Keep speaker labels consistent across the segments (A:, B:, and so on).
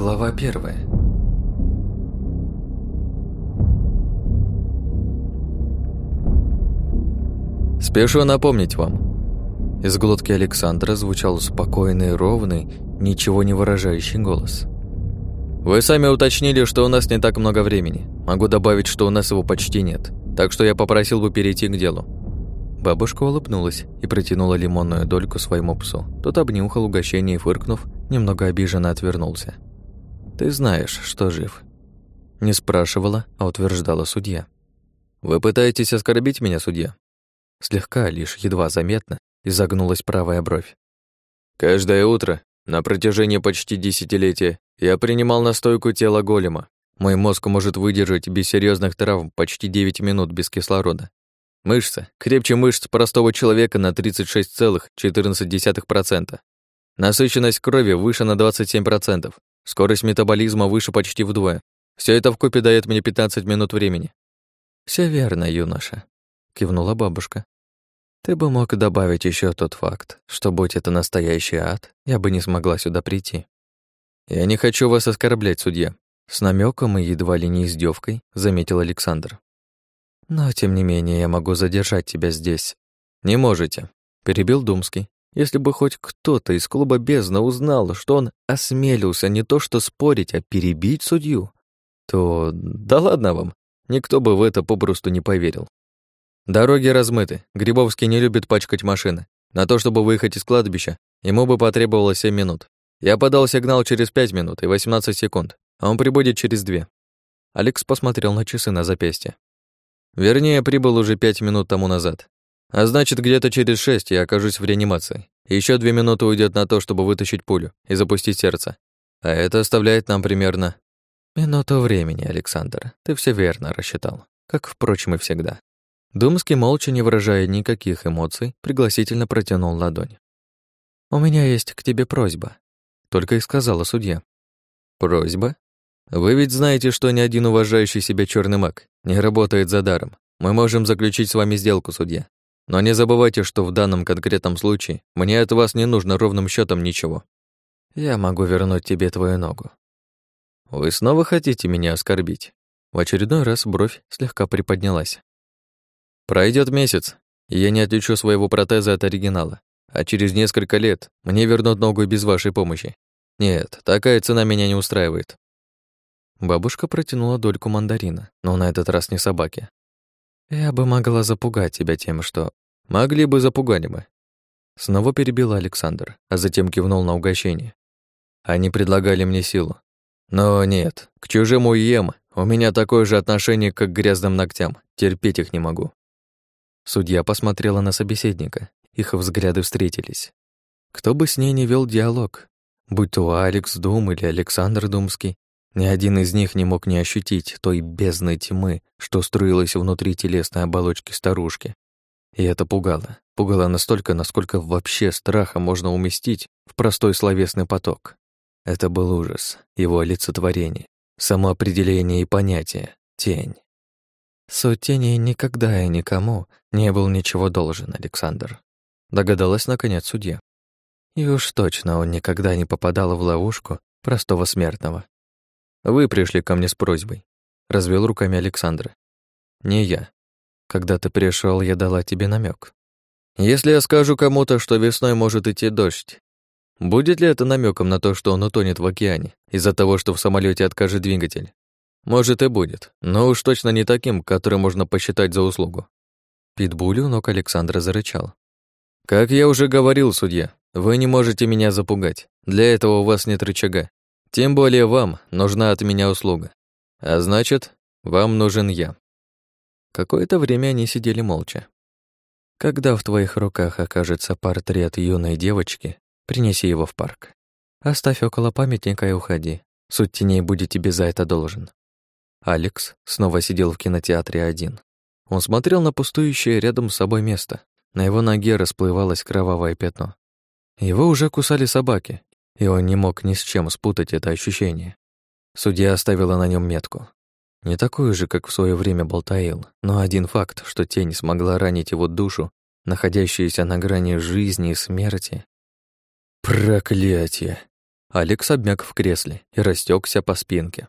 A: Глава первая.
B: Спешу напомнить вам. Из глотки Александра звучал спокойный, ровный, ничего не выражающий голос. Вы сами уточнили, что у нас не так много времени. Могу добавить, что у нас его почти нет. Так что я попросил бы перейти к делу. Бабушка улыбнулась и протянула лимонную дольку своему псу. Тот обнюхал угощение и, фыркнув, немного обиженно отвернулся. «Ты знаешь, что жив». Не спрашивала, а утверждала судья. «Вы пытаетесь оскорбить меня, судья?» Слегка, лишь едва заметно, изогнулась правая бровь. «Каждое утро, на протяжении почти десятилетия, я принимал настойку тела голема. Мой мозг может выдержать без серьезных травм почти 9 минут без кислорода. Мышца крепче мышц простого человека на 36,14%. Насыщенность крови выше на 27%. Скорость метаболизма выше почти вдвое. Все это вкупе дает мне 15 минут времени. Все верно, юноша, кивнула бабушка. Ты бы мог добавить еще тот факт, что будь это настоящий ад, я бы не смогла сюда прийти. Я не хочу вас оскорблять, судья, с намеком и едва ли не издевкой заметил Александр. Но тем не менее я могу задержать тебя здесь. Не можете, перебил Думский. Если бы хоть кто-то из клуба бездна узнал, что он осмелился не то что спорить, а перебить судью, то да ладно вам, никто бы в это попросту не поверил. Дороги размыты, Грибовский не любит пачкать машины. На то, чтобы выехать из кладбища, ему бы потребовалось 7 минут. Я подал сигнал через 5 минут и 18 секунд, а он прибудет через 2. Алекс посмотрел на часы на запястье. Вернее, прибыл уже 5 минут тому назад. А значит, где-то через шесть я окажусь в реанимации. Еще две минуты уйдет на то, чтобы вытащить пулю и запустить сердце. А это оставляет нам примерно минуту времени, Александр. Ты все верно рассчитал, как, впрочем, и всегда. Думский, молча, не выражая никаких эмоций, пригласительно протянул ладонь. «У меня есть к тебе просьба», — только и сказала судья. «Просьба? Вы ведь знаете, что ни один уважающий себя черный маг не работает за даром. Мы можем заключить с вами сделку, судья. Но не забывайте, что в данном конкретном случае мне от вас не нужно ровным счетом ничего. Я могу вернуть тебе твою ногу. Вы снова хотите меня оскорбить? В очередной раз бровь слегка приподнялась. Пройдет месяц, и я не отличу своего протеза от оригинала. А через несколько лет мне вернут ногу без вашей помощи. Нет, такая цена меня не устраивает. Бабушка протянула дольку мандарина, но на этот раз не собаке. Я бы могла запугать тебя тем, что Могли бы, запугали бы. Снова перебил Александр, а затем кивнул на угощение. Они предлагали мне силу. Но нет, к чужим ем у меня такое же отношение, как к грязным ногтям. Терпеть их не могу. Судья посмотрела на собеседника. Их взгляды встретились. Кто бы с ней не вел диалог, будь то Алекс Дум или Александр Думский, ни один из них не мог не ощутить той бездны тьмы, что струилась внутри телесной оболочки старушки, и это пугало. Пугало настолько, насколько вообще страха можно уместить в простой словесный поток. Это был ужас, его олицетворение, самоопределение и понятие — тень. Тени никогда и никому не был ничего должен, Александр. Догадалась, наконец, судья. И уж точно он никогда не попадал в ловушку простого смертного. Вы пришли ко мне с просьбой. Развел руками Александра. Не я. Когда ты пришел, я дала тебе намек. Если я скажу кому-то, что весной может идти дождь, будет ли это намеком на то, что он утонет в океане из-за того, что в самолете откажет двигатель? Может и будет, но уж точно не таким, который можно посчитать за услугу. Питбуль у ног Александра зарычал. «Как я уже говорил, судья, вы не можете меня запугать. Для этого у вас нет рычага. Тем более вам нужна от меня услуга. А значит, вам нужен я. Какое-то время они сидели молча. Когда в твоих руках окажется портрет юной девочки, принеси его в парк. Оставь около памятника и уходи. Суть теней будет тебе за это должен. Алекс снова сидел в кинотеатре один. Он смотрел на пустующее рядом с собой место. На его ноге расплывалось кровавое пятно. Его уже кусали собаки, и он не мог ни с чем спутать это ощущение. Судья оставила на нем метку. Не такую же, как в свое время Болтаил, но один факт, что тень смогла ранить его душу, находящуюся на грани жизни и смерти. Проклятие! Алекс обмяк в кресле и растекся по спинке.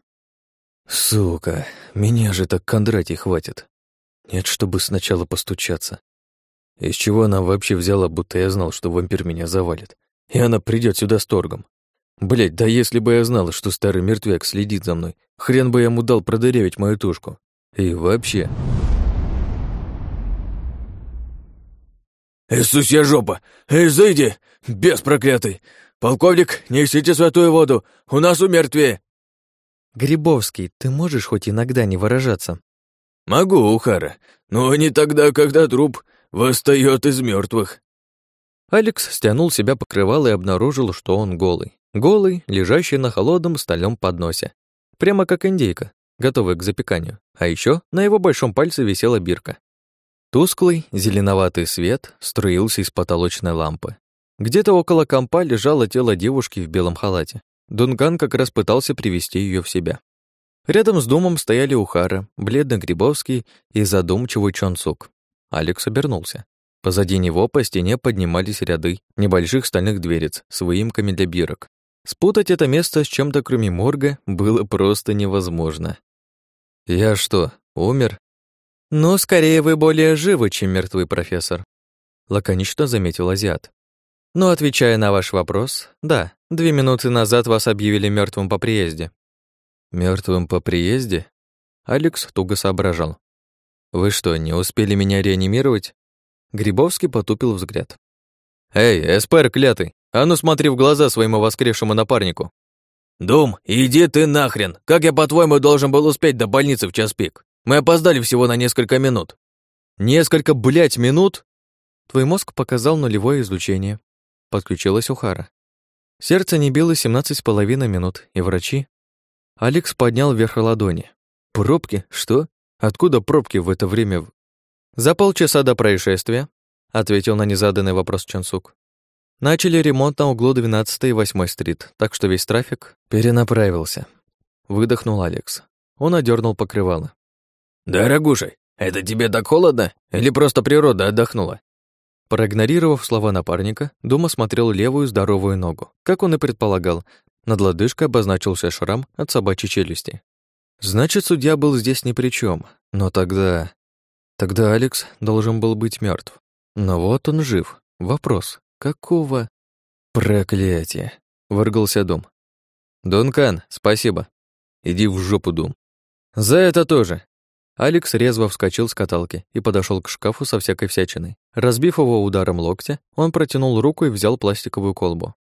B: «Сука, меня же так Кондратий хватит. Нет, чтобы сначала постучаться. Из чего она вообще взяла, будто я знал, что вампир меня завалит. И она придет сюда с торгом. Блять, да если бы я знал, что старый мертвяк следит за мной, хрен бы я ему дал продырявить мою тушку. И вообще...
A: «Иисусья жопа! Эй, зайди! Бес проклятый! Полковник, несите святую воду! У нас умертвие!»
B: «Грибовский, ты можешь хоть иногда не выражаться?»
A: «Могу, Ухара, но не тогда, когда труп восстает из мертвых.
B: Алекс стянул себя покрывало и обнаружил, что он голый. Голый, лежащий на холодном стальном подносе. Прямо как индейка, готовая к запеканию. А еще на его большом пальце висела бирка. Тусклый, зеленоватый свет струился из потолочной лампы. Где-то около компа лежало тело девушки в белом халате. Дунган как раз пытался привести ее в себя. Рядом с домом стояли Ухара, бледный Грибовский и задумчивый Чонсук. Алекс обернулся. Позади него по стене поднимались ряды небольших стальных дверец с выемками для бирок. Спутать это место с чем-то кроме морга было просто невозможно. «Я что, умер?» «Ну, скорее вы более живы, чем мертвый профессор», — лаконично заметил азиат. «Но отвечая на ваш вопрос, да, две минуты назад вас объявили мертвым по приезде». Мертвым по приезде?» Алекс туго соображал. «Вы что, не успели меня реанимировать?» Грибовский потупил взгляд. «Эй, эспер клятый, а ну смотри в глаза своему воскресшему напарнику!»
A: «Дум, иди ты нахрен! Как я, по-твоему, должен был успеть до больницы в час пик? Мы опоздали всего на несколько минут».
B: «Несколько, блядь, минут?» Твой мозг показал нулевое излучение. Подключилась Ухара. Сердце не било семнадцать с половиной минут, и врачи... Алекс поднял вверх ладони. «Пробки? Что? Откуда пробки в это время?» «За полчаса до происшествия», — ответил на незаданный вопрос Чансук. Начали ремонт на углу 12 и 8 стрит, так что весь трафик перенаправился. Выдохнул Алекс. Он одернул покрывало.
A: «Дорогуша, это тебе так холодно? Или просто природа отдохнула?»
B: Проигнорировав слова напарника, Дума смотрел левую здоровую ногу. Как он и предполагал, над лодыжкой обозначился шрам от собачьей челюсти. Значит, судья был здесь ни при чем. Но тогда... Тогда Алекс должен был быть мертв. Но вот он жив. Вопрос, какого... Проклятие! Выргался Дом. Дункан, спасибо. Иди в жопу, Дум. За это тоже. Алекс резво вскочил с каталки и подошел к шкафу со всякой всячиной. Разбив его ударом локтя, он протянул руку и взял пластиковую колбу.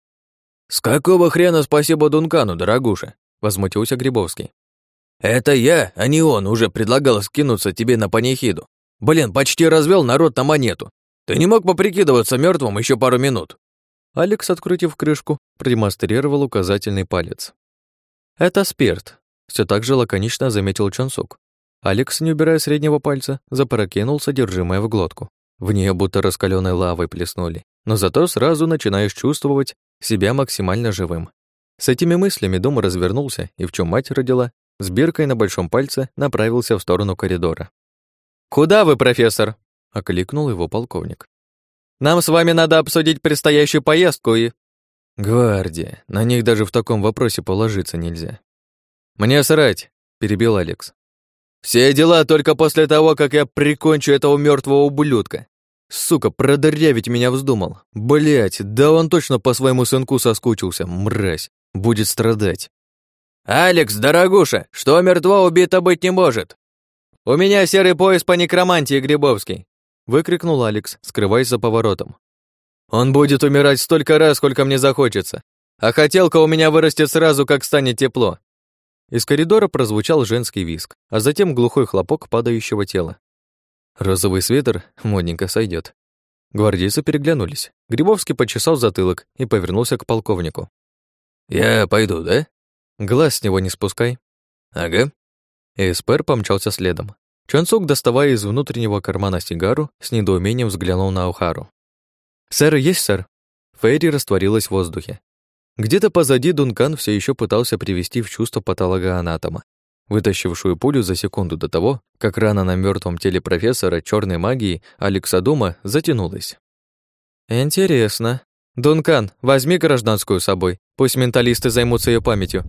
A: «С какого хрена спасибо Дункану, дорогуша?» — возмутился Грибовский. «Это я, а не он, уже предлагал скинуться тебе на панихиду. Блин, почти развел народ на монету. Ты не мог поприкидываться мертвым еще пару минут?»
B: Алекс, открутив крышку, продемонстрировал указательный палец. «Это спирт», — все так же лаконично заметил Чонсук. Алекс, не убирая среднего пальца, запрокинул содержимое в глотку. В нее будто раскаленной лавой плеснули, но зато сразу начинаешь чувствовать себя максимально живым. С этими мыслями дома развернулся и, в чем мать родила, с биркой на большом пальце направился в сторону коридора. «Куда вы, профессор?» — окликнул его полковник. «Нам с вами надо обсудить предстоящую поездку и...» «Гвардия, на них даже в таком вопросе положиться нельзя». «Мне срать», — перебил Алекс. «Все дела только после того, как я прикончу этого мертвого ублюдка. Сука, продырявить меня вздумал. Блять, да он точно по своему сынку соскучился, мразь. Будет страдать».
A: «Алекс, дорогуша, что мертво убито быть не может?»
B: «У меня серый пояс по некромантии, Грибовский!» Выкрикнул Алекс, скрываясь за поворотом. «Он будет умирать столько раз, сколько мне захочется, а хотелка у меня вырастет сразу, как станет тепло». Из коридора прозвучал женский виск, а затем глухой хлопок падающего тела. Розовый свитер модненько сойдет. Гвардейцы переглянулись. Грибовский почесал затылок и повернулся к полковнику.
A: «Я пойду, да?»
B: «Глаз с него не спускай».
A: «Ага».
B: Эспер помчался следом. Чонсук, доставая из внутреннего кармана сигару, с недоумением взглянул на Ухару. «Сэр, есть, сэр?» Фейри растворилась в воздухе. Где-то позади Дункан все еще пытался привести в чувство патологоанатома, вытащившую пулю за секунду до того, как рана на мертвом теле профессора черной магии Алекса Дума затянулась. «Интересно. Дункан, возьми гражданскую с собой. Пусть менталисты займутся ее памятью.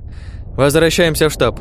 B: Возвращаемся в штаб.